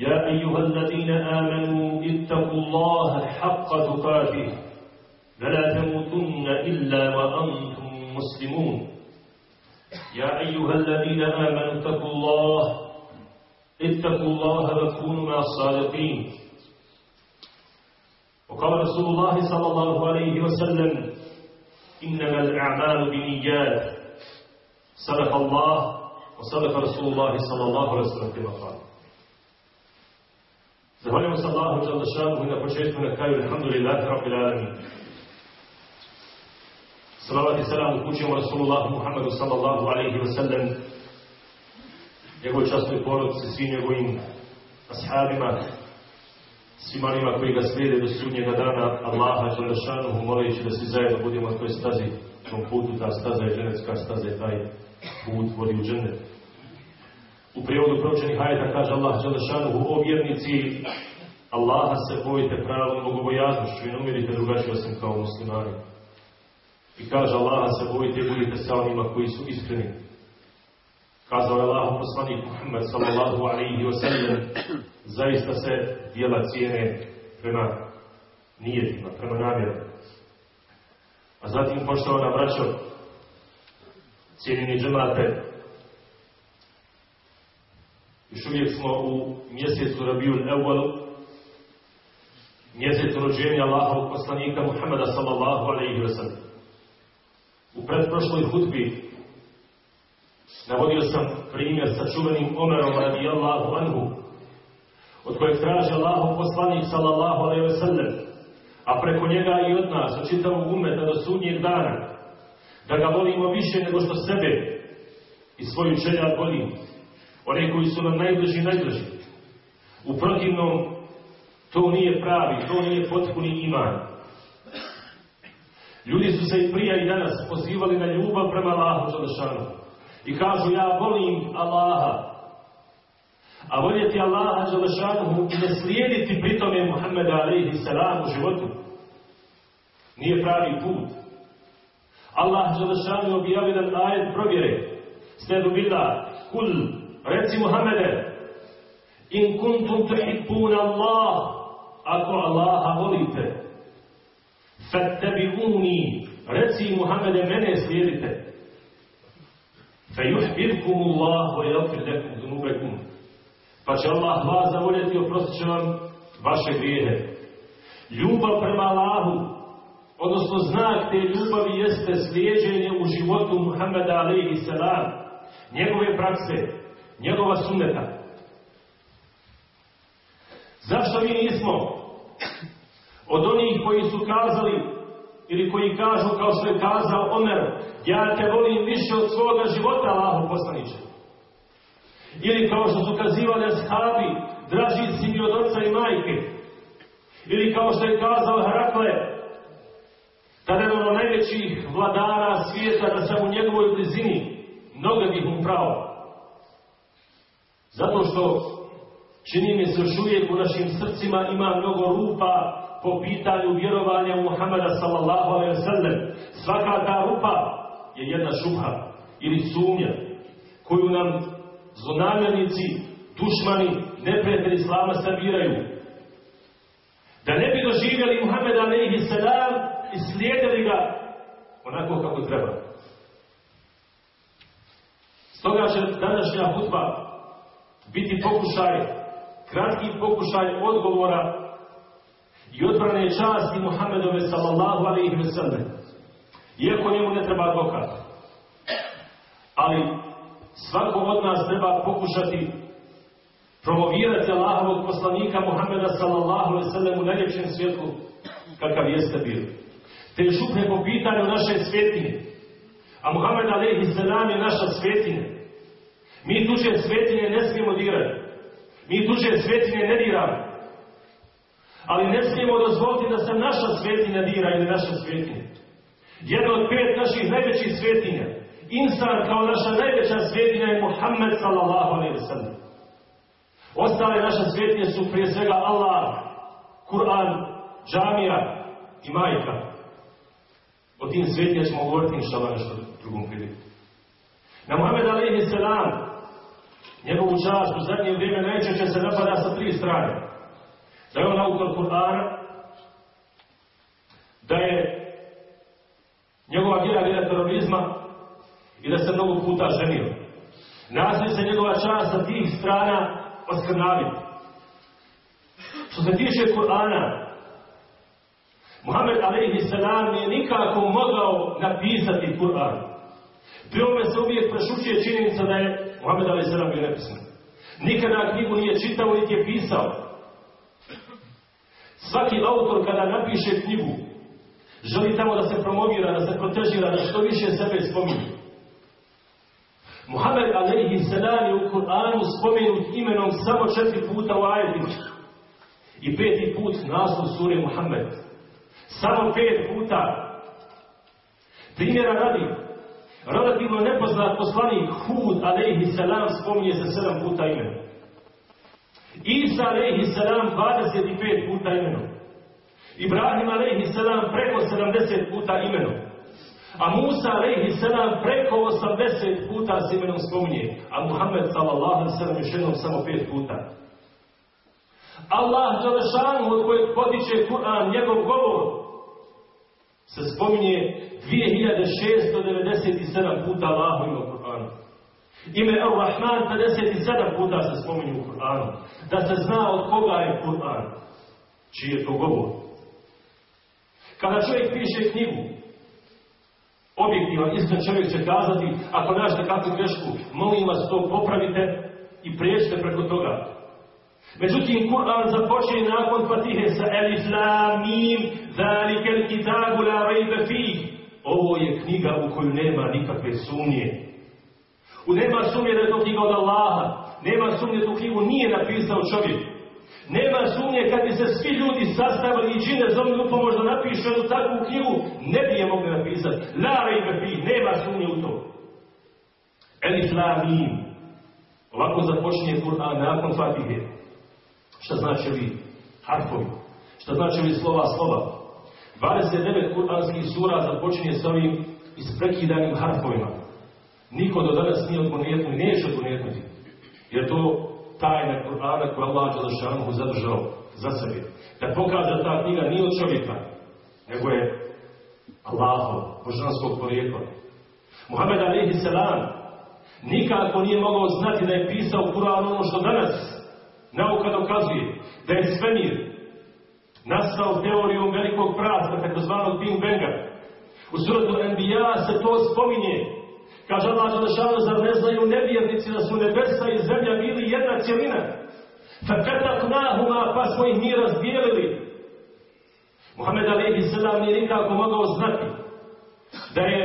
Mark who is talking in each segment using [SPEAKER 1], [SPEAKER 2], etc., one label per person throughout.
[SPEAKER 1] يا أيها الذين آمنوا اتقوا الله حق تقاته فلا تموتن إلا وأنتم مسلمون. يا أيها الذين آمنوا اتقوا الله اتقوا الله وكونوا مع الصادقين. وقال رسول الله صلى الله عليه وسلم إنما الأعمال بنيات صدق الله وصدق رسول الله صلى الله عليه وسلم كما قال. Zahvaljujemo se Allahu Đalešanu i na početku na kraju Alhamdulillahi Rabbil Alamin. Salavat i salam upućujemo Rasulullahu Muhammedu sallallahu alaihi wa sallam, njegovoj častnoj porodici, svim njegovim ashabima, svima onima koji ga slijede do sudnjega dana Allaha Đalešanu, moleći da svi zajedno budemo na toj stazi, tom putu, ta staza je dženecka staza je taj put vodi u džennet. U prijevodu proučenih ajeta kaže Allah Đalešanu o vjernici Allaha se bojite pravom bogobojaznošću i ne umirite drugačije osim kao muslimani. I kaže Allaha se bojite i budite sa onima koji su iskreni. Kazao je Allah poslanik Muhammed sallallahu alaihi wa sallam zaista se dijela cijene prema nijetima, prema namjerama. A zatim poštovana braćo, cijenjeni džemate, još uvijek smo u mjesecu Rabiul Evalu, mjesecu rođenja Allahovog poslanika Muhammeda sallallahu alaihi wa sallam. U predprošloj hutbi navodio sam primjer sa čuvenim Omerom radijallahu anhu, od kojeg traži Allahov poslanik sallallahu alaihi wa sallam, a preko njega i od nas, od čitavog umeta do sudnjeg dana, da ga volimo više nego što sebe i svoju čeljad volimo one koji su nam najbliži najbliži. U protivnom, to nije pravi, to nije potpuni iman. Ljudi su se i prije i danas pozivali na ljubav prema Allahu Đalešanu. I kažu, ja volim Allaha. A voljeti Allaha Đalešanu i ne slijediti pritome Muhammeda alaihi salam u životu. Nije pravi put. Allah Đalešanu objavio jedan ajet provjere. Stedu bila, kul Reci Muhammede, in kuntum tuhibbuna Allah, ako Allaha volite, fattabi'uni, reci Muhammede, mene slijedite. Fejuhbirkum Allah, wa yagfir lakum dhunubakum. Pa će Allah vas zavoljeti oprostit će vam vaše grijehe. Ljubav prema Allahu, odnosno znak te ljubavi jeste slijeđenje u životu Muhammeda alaihi salam, njegove prakse, njegova sunneta. Zašto mi nismo od onih koji su kazali ili koji kažu kao što je kazao Omer, ja te volim više od svoga života, Allahu poslaniče. Ili kao što su kazivali ashabi, draži si mi od oca i majke. Ili kao što je kazao Herakle, kada je ono najvećih vladara svijeta da sam u njegovoj blizini, mnogo bih mu pravo. Zato što čini mi se uvijek u našim srcima ima mnogo rupa po pitanju vjerovanja u Muhammeda sallallahu alaihi sallam. Svaka ta rupa je jedna šubha ili sumnja koju nam zlonamjernici, dušmani, neprijatelji Islama sabiraju. Da ne bi doživjeli Muhammeda alaihi sallam i slijedili ga onako kako treba. Stoga će današnja hutba biti pokušaj, kratki pokušaj odgovora i odbrane časti Muhammedove sallallahu alaihi wa sallam. Iako njemu ne treba advokat. Ali svako od nas treba pokušati promovirati Allahovog poslanika Muhammeda sallallahu alaihi wa sallam u najljepšem svijetu kakav jeste bio. Te župne po pitanju naše svjetine. A Muhammed alaihi sallam je naša svetinja. Mi tuđe svetinje ne smijemo dirati. Mi tuđe svetinje ne diramo. Ali ne smijemo dozvoliti da se naša svetinja dira ili naša svetinja. Jedna od pet naših najvećih svetinja, insan kao naša najveća svetinja je Muhammed sallallahu alaihi sallam. Ostale naše svetinje su prije svega Allah, Kur'an, džamija i majka. O tim svetinja ćemo govoriti inša Allah nešto drugom priliku. Na Muhammed alaihi sallam, njegovu čast u zadnje vrijeme najčešće se napada sa tri strane. Da je on autor Kur'ana, da je njegova vjera vjera terorizma i da se mnogo puta ženio. Nastoji se njegova čast sa tih strana oskrnaviti. Što se tiče Kur'ana, Muhammed a.s. nije nikako mogao napisati Kur'an. Ovome se uvijek prešućuje činjenica da je Muhammed a.s. bio nepisan. Nikada knjigu nije čitao, niti je pisao. Svaki autor kada napiše knjigu, želi tamo da se promovira, da se protežira, da što više sebe spominje. Muhammed alaihi salam je u Kur'anu spomenut imenom samo četiri puta u ajetima. I peti put naslov sure Muhammed. Samo pet puta. Primjera radi. Relativno nepoznat poslanik Hud alaihi salam spominje se sedam puta imenom. Isa alaihi salam 25 puta imenom. Ibrahim alaihi salam preko 70 puta imenom. A Musa alaihi salam preko 80 puta se imenom spominje. A Muhammed sallallahu alaihi salam još jednom samo 5 puta. Allah Đalešanu od kojeg potiče Kur'an, njegov govor, se spominje 2697 puta Allahu ima u Kur'anu. Ime Ar-Rahman 57 puta se spominje u Kur'anu. Da se zna od koga je Kur'an. Čiji je to govor. Kada čovjek piše knjigu, objektivan, iskren čovjek će kazati, ako našte kakvu grešku, molim vas to popravite i prijeđite preko toga. Međutim, Kur'an započne nakon Fatihe sa Elif la mim, zalike kitabu la rejbe fih. Ovo je knjiga u koju nema nikakve sumnje. U nema sumnje da je to knjiga od Allaha. Nema sumnje tu knjigu nije napisao čovjek. Nema sumnje kad bi se svi ljudi sastavili i čine zovni u pomoć da napišu jednu takvu knjigu, ne bi je mogli napisati. La rejbe fih, nema sumnje u to. Elif la mim. Ovako započinje Kur'an nakon Fatihe. Šta znači ovi harfovi? Šta znači ovi slova slova? 29 kuranskih sura započinje s ovim isprekidanim harfovima. Niko do danas nije odgonetno i neće odgonetnuti. Jer to tajna Kur'ana koja Allah Đalašanuhu zadržao za sebe. Da pokaže ta knjiga nije od čovjeka, nego je Allahov, božanskog porijekla. Muhammed alaihi salam nikako nije mogao znati da je pisao Kur'an ono što danas Nauka dokazuje da je svemir nastao teorijom velikog praska, takozvanog Big Banga. U suratu Enbiya se to spominje. Kaže Allah Želešanu, zar ne znaju nevjernici da su nebesa i zemlja bili jedna cijelina? nahuma, pa smo ih mi razdijelili. Muhammed Alihi Selam nije nikako mogao znati da je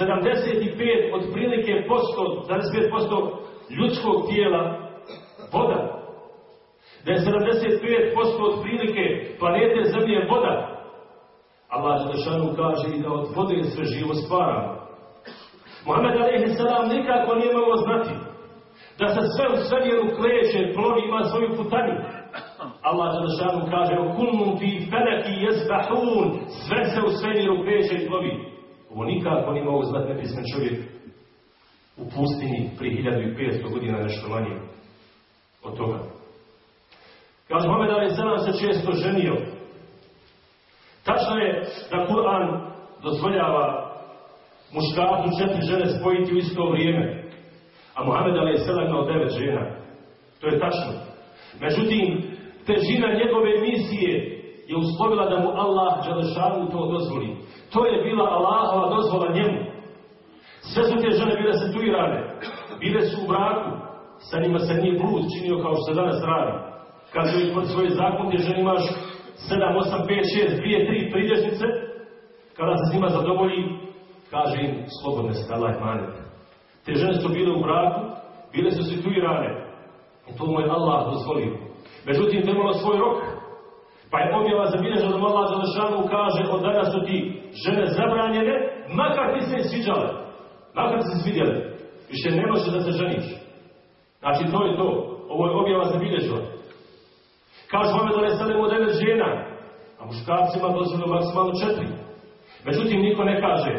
[SPEAKER 1] 75 otprilike posto, 75% ljudskog tijela voda. Da je 75% od prilike planete Zemlje voda. Allah Đelešanu kaže i da od vode sve živo stvara. Muhammed A.S. nikako nije mogao znati da se sve u svemiru kleće, plovi, ima svoju putanju. Allah Đelešanu kaže o kulmum fi feleki jezbahun sve se u svemiru kleće i plovi. Ovo nikako nije mogao znati nepismen čovjek u pustinji prije 1500 godina nešto manje od toga. Kaže Mohamed Ali se često ženio. Tačno je da Kur'an dozvoljava muškarcu četiri žene spojiti u isto vrijeme. A Mohamed Ali imao devet žena. To je tačno. Međutim, težina njegove misije je uslovila da mu Allah Đelešanu to dozvoli. To je bila Allahova dozvola njemu. Sve su te žene bile situirane. Bile su u braku. Sa njima se nije blud činio kao što se danas radi. Kad joj kod svoje zakon gdje imaš 7, 8, 5, 6, 2, 3 pridježnice, kada se s njima zadovolji, kaže im slobodne ste, Allah manete. Te žene su bile u braku, bile su situirane. I to mu je Allah dozvolio. Međutim, to svoj rok. Pa je objava zabilježila da Allah Đelešanu kaže od danas su ti žene zabranjene, makar ti se sviđale, makar ti se svidjele. Više ne može da se ženiš. Znači to je to. Ovo je objava zabilježila. Kaže Mohamed Ali Salem od devet žena, a muškarcima dozvoljeno maksimalno četiri. Međutim, niko ne kaže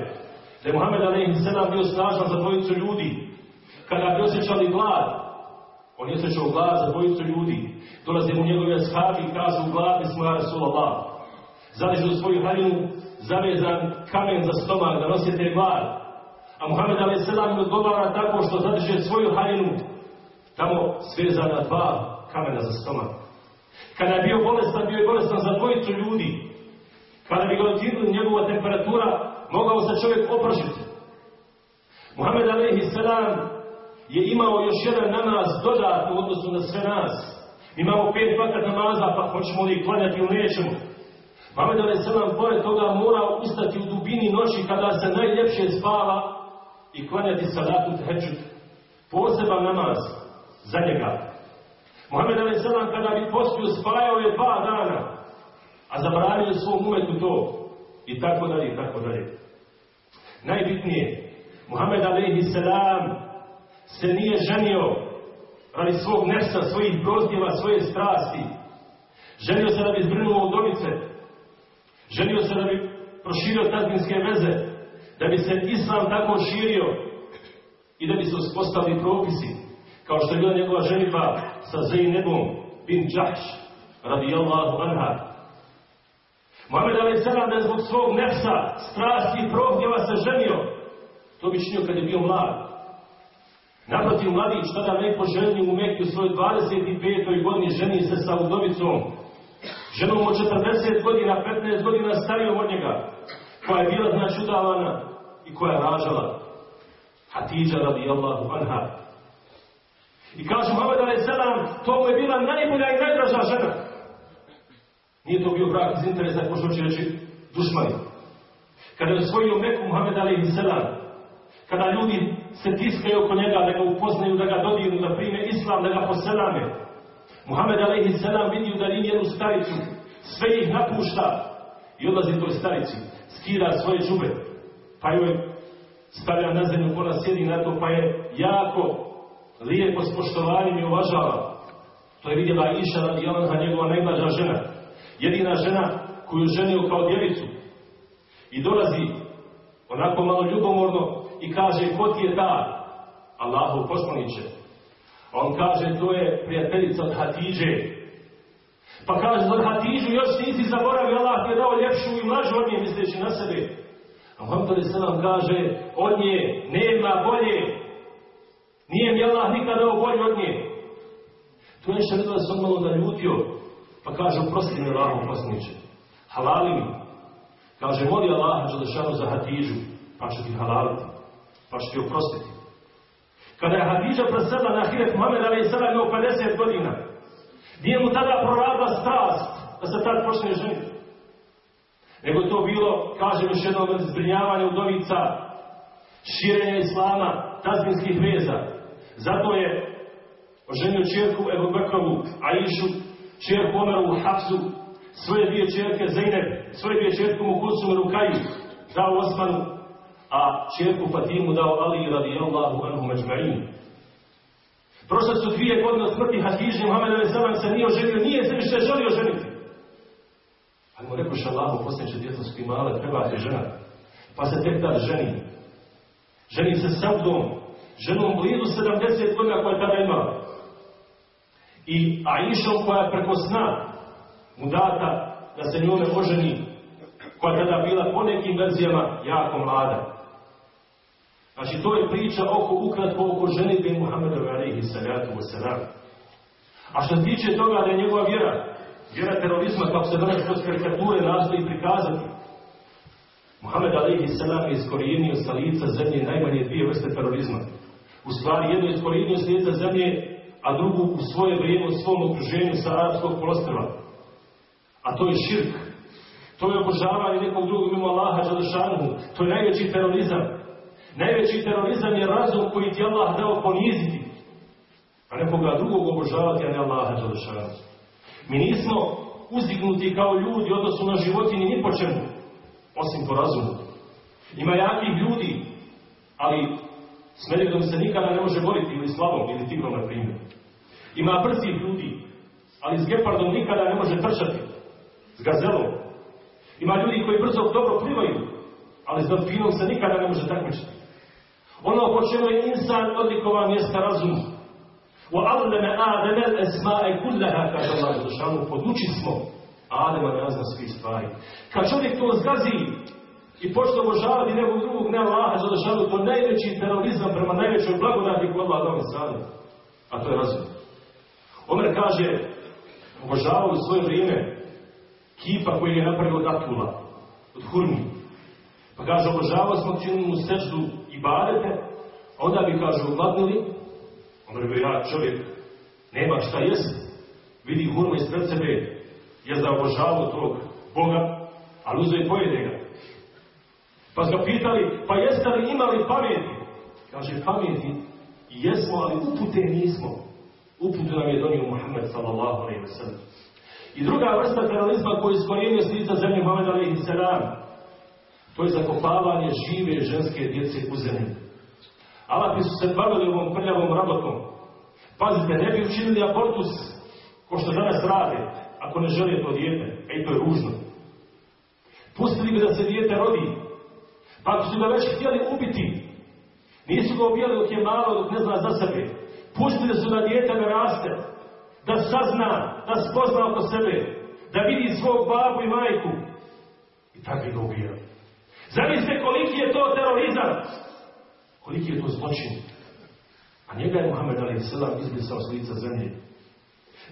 [SPEAKER 1] da je Muhammed Ali Salem bio snažan za dvojicu ljudi. Kada bi osjećali glad, on je osjećao glad za dvojicu ljudi. Dolaze mu njegove ashabi i kažu gladni smo ja Rasulallah. Zaližu svoju haljinu, zavezan kamen za stomak da nosite glad. A Muhammed A.S. im odgovara tako što zadrže svoju haljinu tamo svezana dva kamena za stomak. Kada je bio bolestan, bio je bolestan za dvojicu ljudi. Kada bi ga otirili njegova temperatura, mogao se čovjek oprašiti. Muhammed A.S. je imao još jedan namaz dodatno u odnosu na sve nas. Imamo pet vakat namaza, pa hoćemo li klanjati ili nećemo. Muhammed A.S. pored toga mora ustati u dubini noći kada se najljepše spava i klanjati salatu teheđud. Poseban namaz za njega. Mohamed A.S. kada bi postio spajao je dva dana, a zabranio svom umetu to. I tako dalje, i tako dalje. Najbitnije, Mohamed A.S. se nije ženio radi svog nefsa, svojih grozdjeva, svoje strasti. Ženio se da bi zbrinuo udovice. Ženio se da bi proširio tazbinske veze. Da bi se islam tako širio i da bi se uspostavili propisi. Kao što je bila njegova ženiva sa Zainebom bin Džahš, radijallahu anha. Mohamed Ali Selam da je zbog svog nefsa, strasti i prognjeva se ženio. To bi činio kad je bio mlad. Naprotiv mladić tada ne poželjni u Mekiju svojoj 25. godini ženi se sa udovicom. Ženom od 40 godina, 15 godina starijom od njega, koja je bila znači udavana i koja je ražala. Hatidža radijallahu anha. I kaže Muhammed a.s. to mu je bila najbolja i najdraža žena. Nije to bio brak iz interesa, ako što će reći, dušmani. Kada je osvojio Meku Muhammed a.s. Kada ljudi se tiskaju oko njega, da ga upoznaju, da ga dodiju, da prime islam, da ga poselame. Muhammed a.s. vidi da nije jednu staricu, sve ih napušta i odlazi toj starici, skira svoje džube, pa joj stavlja na zemlju, ona sjedi na to, pa je jako lijepo s poštovanjem i uvažava. To je vidjela Iša radi Alanha, njegova najmlađa žena. Jedina žena koju ženio kao djevicu. I dolazi onako malo ljubomorno i kaže, ko ti je ta? Allahu poslaniće. On kaže, to je prijateljica od Hatidže. Pa kaže, od Hatidžu još nisi zaboravio, Allah ti je dao ljepšu i mlađu od nje, misleći na sebe. A Muhammed nam kaže, od nje nema bolje. Nije mi Allah nikada dao bolje od nje. Tu je da se malo naljutio, pa kaže, oprosti mi Allahom poslaniće. Halali mi. Kaže, moli Allah za Hatidžu, pa će ti halaliti, pa će ti oprostiti. Kada je Hadidža presedla na Hiret Muhammed a.s. imao 50 godina, nije mu tada proradila strast da se tad počne ženiti. Nego to bilo, kažem još jednom, zbrinjavanje udovica, širenja islama, tazbinskih veza. Zato je oženio čerku Ebu Bekrovu, Aishu, čerku Omeru Hafsu, svoje dvije čerke Zeynep, svoje dvije čerku Mukusu Rukaju, dao Osmanu, a čerku Fatimu dao Ali radijallahu anhu međma'in. Prošle su dvije godine od smrti Hatiže, Muhammed a.s. se nije oženio, nije se više želio ženiti. Ali mu rekao šalahu, posljednje djeto male, treba žena. Pa se tek tad ženi. Ženi se Savdom, ženom blizu 70 godina koja je tada imala. I Aishom koja je preko sna mu data da se njome oženi, koja je tada bila po nekim verzijama jako mlada. Znači, to je priča oko, ukratko oko ženitbe Muhammeda alaihi salatu wasalam. A što se tiče toga da je njegova vjera, vjera terorizma, kako se danas kroz karikature nastoji prikazati, Muhammed alaihi salam je iskorijenio sa lica zemlje najmanje dvije vrste terorizma. U stvari, jedno je iskorijenio sa lica zemlje, a drugu u svoje vrijeme u svom okruženju sa arapskog polostrva. A to je širk. To je obožavanje nekog drugog mimo Allaha Đalešanu. To je najveći terorizam. Najveći terorizam je razum koji ti Allah dao poniziti, a nekoga drugog obožavati, a ne Allaha Đalešanu. Mi nismo uzdignuti kao ljudi odnosu na životinje ni po čemu, osim po razumu. Ima jakih ljudi, ali s medvjedom se nikada ne može boriti, ili slavom, ili tigrom, na primjer. Ima brzih ljudi, ali s gepardom nikada ne može trčati. S gazelom. Ima ljudi koji brzo dobro plivaju, ali s delfinom se nikada ne može takmičiti. Ono po čemu je insan odlikova mjesta razum. U Adleme Ademe esma'e kulleha, kaže Allah Želšanu, poduči smo Adema razna svih stvari. Kad čovjek to zgazi, i počne obožavati nekog drugog, ne Allaha Žešanu, to najveći terorizam prema najvećoj blagodati kod Allah dao insanu. A to je razum. Omer kaže, obožavao u svoje vrijeme kipa koji je napravio od atula, od hurmi. Pa kaže, obožavao smo činili mu seždu i badete, onda bi, kaže, ogladnili, onda bi ja čovjek, nema šta jest, vidi hurma ispred sebe, je za obožavao tog Boga, ali uzeo i pojede ga. Pa su pitali, pa jeste li imali pameti? Kaže, pameti jesmo, ali upute nismo. Uputu nam je donio Muhammed sallallahu alaihi wa sallam. I druga vrsta terorizma koju iskorijenio s lica zemlje Muhammed alaihi sallam, to je zakopavanje žive ženske djece u zemlji. Alati su se bavili ovom prljavom rabotom. Pazite, ne bi učinili abortus ko što danas rade, ako ne žele to dijete. Ej, to je ružno. Pustili bi da se dijete rodi. Ako su ga već htjeli ubiti, nisu ga ubijali dok je malo, dok ne zna za sebe. Pustili su da dijete ne raste, da sazna, da spozna oko sebe, da vidi svog babu i majku. I tako ga ubijali. Zamislite koliki je to terorizam, koliki je to zločin. A njega je Muhammed a.s. izbrisao s lica zemlje.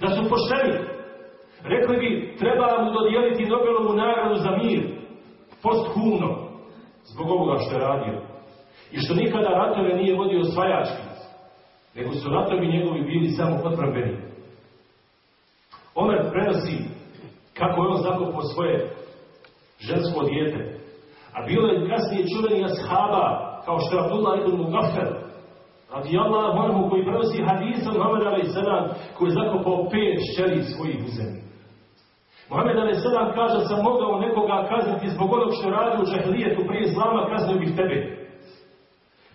[SPEAKER 1] Da su pošteni, rekli bi, treba mu dodijeliti Nobelovu nagradu za mir, posthumno, zbog ovoga što je radio. I što nikada ratove nije vodio osvajački, nego su ratovi njegovi bili samo odbrambeni. Omer prenosi kako je on zakopao svoje žensko dijete. A bilo je kasnije čuveni ashaba, kao što je Abdullah ibn Mugafer, radi Allah koji prenosi hadisa Muhammed a.s. koji je zakopao pet šćeri svojih u zemlji. Mohamed Ali Selam kaže, sam mogao nekoga kazniti zbog onog što radi u prije slama, kaznio bih tebe.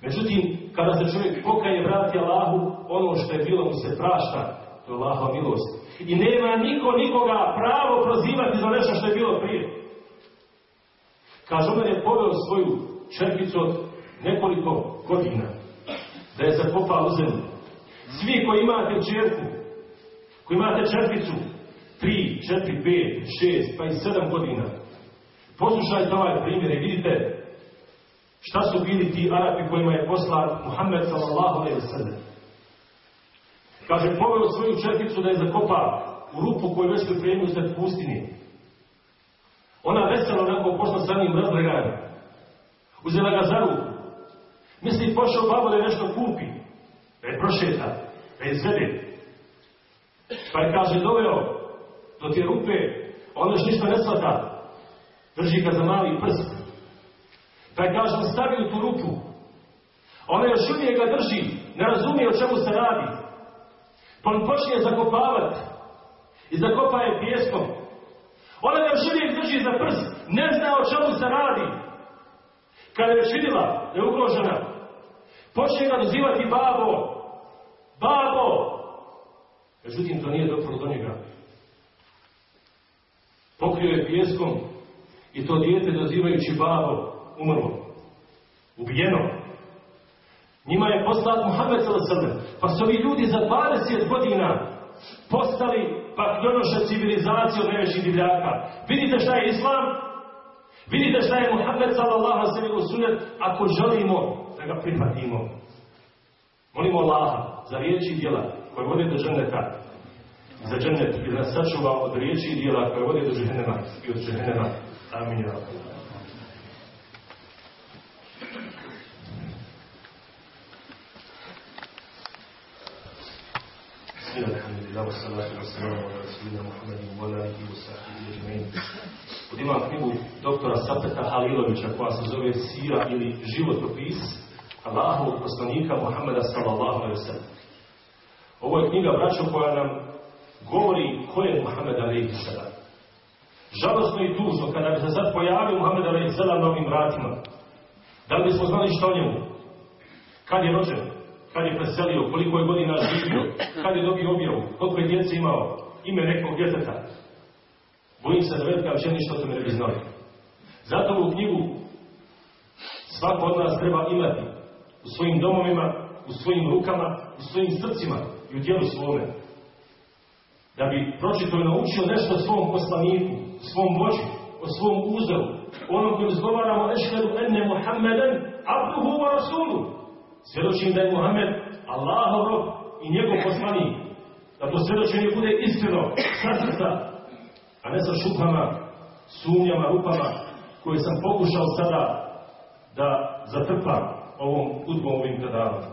[SPEAKER 1] Međutim, kada se čovjek pokaje, vrati Allahu, ono što je bilo mu se prašta, to je Allahova milost. I nema niko nikoga pravo prozivati za nešto što je bilo prije. Kaže, on je poveo svoju čerpicu od nekoliko godina, da je zakopao u zemlju. Svi koji imate čerku, koji imate čerpicu, 3, 4, 5, 6, pa i 7 godina. Poslušajte ovaj primjer i vidite šta su bili ti Arapi kojima je posla Muhammed sallallahu alaihi sallam. Kaže, poveo svoju četnicu da je zakopa u rupu koju već pripremio se pustini. Ona vesela nakon pošla sa njim razdragana. Uzela ga za ruku. Misli, pošao babo da je nešto kupi. Da je prošeta. Da je zede. Pa je, kaže, doveo do te rupe, on još ništa ne svata. Drži ga za mali prst. Pa je kaže, stavi u tu rupu. Ona još uvijek ga drži. Ne razumije o čemu se radi. Pa on počinje zakopavati. I zakopa je pjeskom. Ona ga još uvijek drži za prst. Ne zna o čemu se radi. Kada je vidjela da je ugrožena, počne ga dozivati babo. Babo! Međutim, to nije dobro do njega. Pokrio je pjeskom i to dijete dozivajući babo umrlo. Ubijeno. Njima je poslat Muhammed s.a.v. Pa su ovi ljudi za 20 godina postali pakljonoša civilizacije od najvećih divljaka. Vidite šta je Islam? Vidite šta je Muhammed wa sunet ako želimo da ga prihvatimo. Molimo Allaha za riječi i djela koje vode do za džennet i da nas sačuva od riječi i dijela koje vode do džehennema i od džehennema. Amin. Imam knjigu doktora Sapeta Halilovića koja se zove Sira ili životopis Allahovog poslanika Muhammeda sallallahu alaihi Ovo je knjiga, braćo, koja nam govori ko je Muhammed alaihi sallam. žalostno i tužno kada bi se sad pojavio Muhammed Ali Zela na ovim vratima. Da li bismo znali što njemu? Kad je rođen? Kad je preselio? Koliko je godina živio? Kad je dobio objavu? Koliko je djece imao? Ime nekog djeteta? Bojim se da velika većina ništa o tome ne bi znali. Zato u knjigu svako od nas treba imati u svojim domovima, u svojim rukama, u svojim srcima i u dijelu svome. Da bi pročito naučio nešto o svom poslaniku, svom vođi, o svom uzoru, onom koji izgovaramo ešhedu enne Muhammeden, abduhu wa rasulu. Svjedočim da je Muhammed Allahov rob i njegov poslanik. Da to svjedočenje bude iskreno, sa srca, a ne sa šupama, sumnjama, rupama, koje sam pokušao sada da zatrpam ovom hudbom, ovim predavanjem.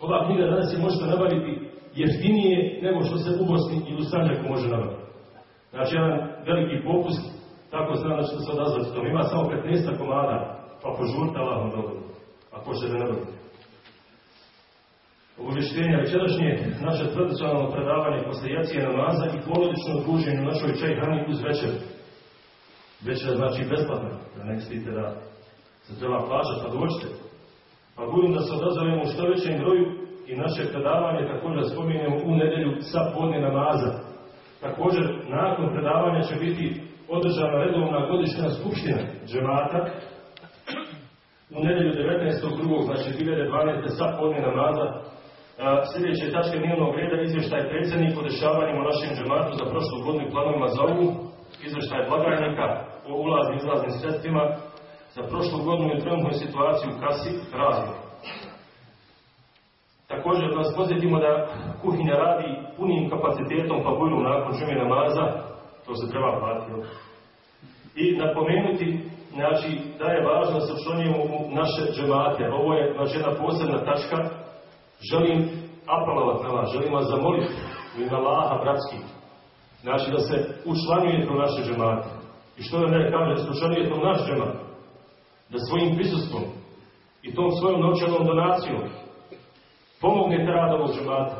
[SPEAKER 1] Ova knjiga danas se možete nabaviti jeftinije nego što se u Bosni i u Sanđaku može nabaviti. Znači, jedan veliki popust, tako znam da ćete se odazvati tom. Ima samo 15 komada, pa požurte Allahom dobro, ako ćete nabaviti. Obavještenja večerašnje naše tradicionalno predavanje posle jacije namaza i porodično druženje u našoj čaj hrani uz večer. Večer znači besplatno, da ne mislite da se treba plaćati, pa dođite. Pa budem da se odazovemo u što većem broju i naše predavanje također spominjemo u nedelju sa podne namaza. Također, nakon predavanja će biti održana redovna godišnja skupština džemata u nedelju 19.2. znači 2012. sa podne namaza sljedeće tačke dnevnog reda izvještaj predsjednik o dešavanjima našem džematu za prošlu godinu planovima za ovu, izvještaj blagajnika o ulaznim izlaznim sredstvima, za prošlu godinu i trenutnoj situaciju u kasi razlog. Također vas posjetimo da kuhinja radi punim kapacitetom pa budu nakon džume namaza, to se treba platiti. I napomenuti znači, da je važno da se u naše džemate. Ovo je znači, jedna posebna tačka želim apelovati na vas, želim vas zamoliti u ime Allaha bratski. Znači da se učlanjujete u naše džemate. I što da ne kaže, da se učlanjujete u naš džemat. Da svojim prisustvom i tom svojom novčanom donacijom pomognete rad ovog džemata.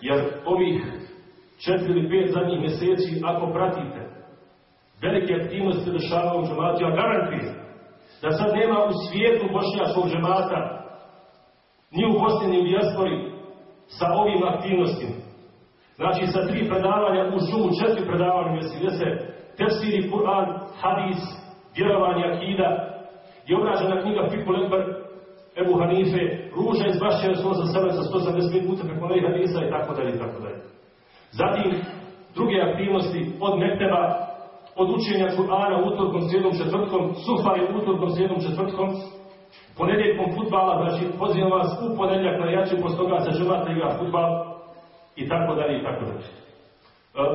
[SPEAKER 1] Jer ovih četiri ili pet zadnjih mjeseci, ako pratite, velike aktivnosti se dešavaju u džematu, ja da sad nema u svijetu bošnjačkog džemata ni u Bosni, ni dijaspori sa ovim aktivnostima. Znači sa tri predavanja u žumu, četiri predavanja gdje se tefsiri, Kur'an, hadis, vjerovanje, akida i obrađena knjiga Fiku Lekbar, Ebu Hanife, ruža iz su za sebe sa 185 puta preko novih hadisa i tako dalje i tako dalje. Zatim, druge aktivnosti od Mekteba, od učenja Kur'ana utorkom, sjedom, četvrtkom, Sufari utorkom, sjedom, četvrtkom, ponedjeljkom futbala, znači pozivam vas u ponedjeljak na jači, posto toga se želate igra futbal i tako dalje i tako dalje. E,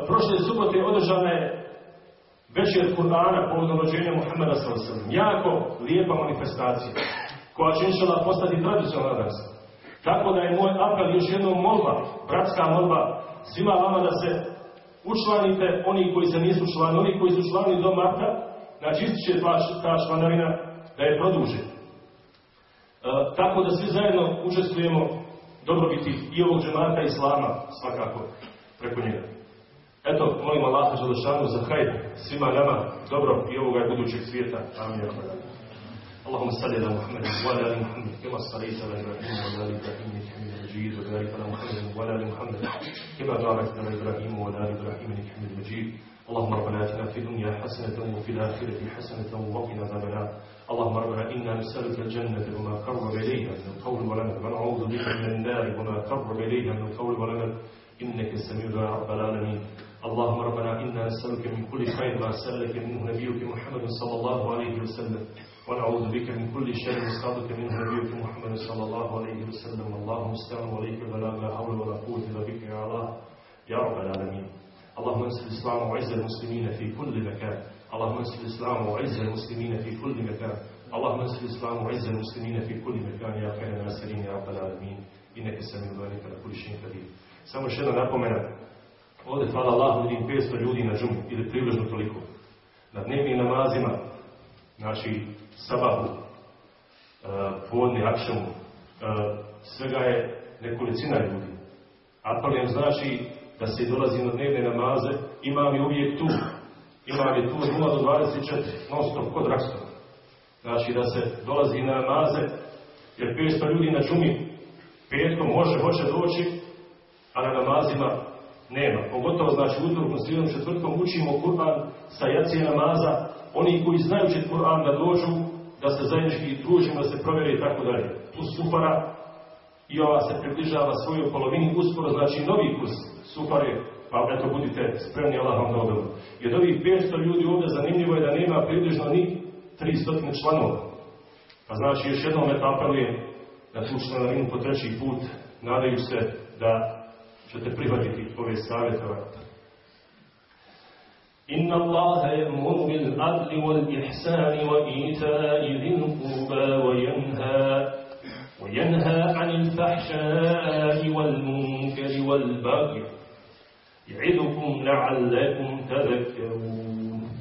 [SPEAKER 1] prošle subote održana je večer Kur'ana povodom rođenja Muhammeda s.a.v. Jako lijepa manifestacija koja će inšala postati tradicionalna danas. Tako da je moj apel još jednom molba, bratska molba, svima vama da se učlanite, oni koji se nisu člani, oni koji su člani do marta, znači ističe ta članarina da je produže. E, tako da svi zajedno učestvujemo dobrobiti i ovog džemata Islama, svakako, preko njega. Eto, molim Allah Želešanu za hajr svima nama dobro i ovoga budućeg svijeta. Amin. اللهم صل على محمد وعلى آل محمد كما صليت على إبراهيم وعلى آل إبراهيم إنك حميد مجيد وبارك على محمد وعلى آل محمد كما باركت على إبراهيم وعلى آل إبراهيم إنك حميد مجيد. اللهم ربنا آتنا في الدنيا حسنة وفي الآخرة حسنة وقنا عذاب النار. اللهم ربنا إنا نسألك الجنة وما قرب إليها من القول والعمل ونعوذ بك من النار وما قرب إليها من القول والعمل إنك السميع يا رب العالمين. اللهم ربنا إنا نسألك من كل خير ما سألك منه نبيك محمد صلى الله عليه وسلم. ونعوذ بك من كل شر نسألك منه نبيك محمد صلى الله عليه وسلم. اللهم استعن عليك ولا لا حول ولا قوة إلا بك يا الله يا رب العالمين. اللهم انصر الإسلام وعز المسلمين في كل مكان. اللهم انصر الإسلام وعز المسلمين في كل مكان. اللهم انصر الإسلام وعز المسلمين في كل مكان يا خير الناصرين يا رب العالمين. إنك السميع العليم على كل شيء قدير. Samo još jedna napomena. Ovdje, hvala Allah, vidim 500 ljudi na džumu, ili približno toliko. Na dnevnim namazima, znači sabahu, uh, podne, akšamu, uh, svega je nekolicina ljudi. Apelujem znači da se dolazi na dnevne namaze, imam je uvijek tu. ima li tu 0 do 24, non stop, kod rakstova. Znači da se dolazi na namaze, jer 500 ljudi na džumi petkom može, hoće doći, a na namazima nema. Pogotovo znači utorkom, slijedom, četvrtkom učimo Kur'an sa jacije namaza, oni koji znaju Kur'an da dođu, da se zajednički družimo, da se provjeri i tako dalje. Tu sufara i ova se približava svojoj polovini uskoro, znači novi kurs sufare, pa eto budite spremni, Allah vam da odobro. I od ovih 500 ljudi ovdje zanimljivo je da nema približno ni 300 članova. Pa znači još jednom apelujem na tu članarinu po treći put, nadaju se da ćete prihvatiti ove savjete.
[SPEAKER 2] إن الله يأمر بالعدل والإحسان وإيتاء ذي القربى وينهى وينهى عن الفحشاء والمنكر والبغي يعظكم لعلكم تذكرون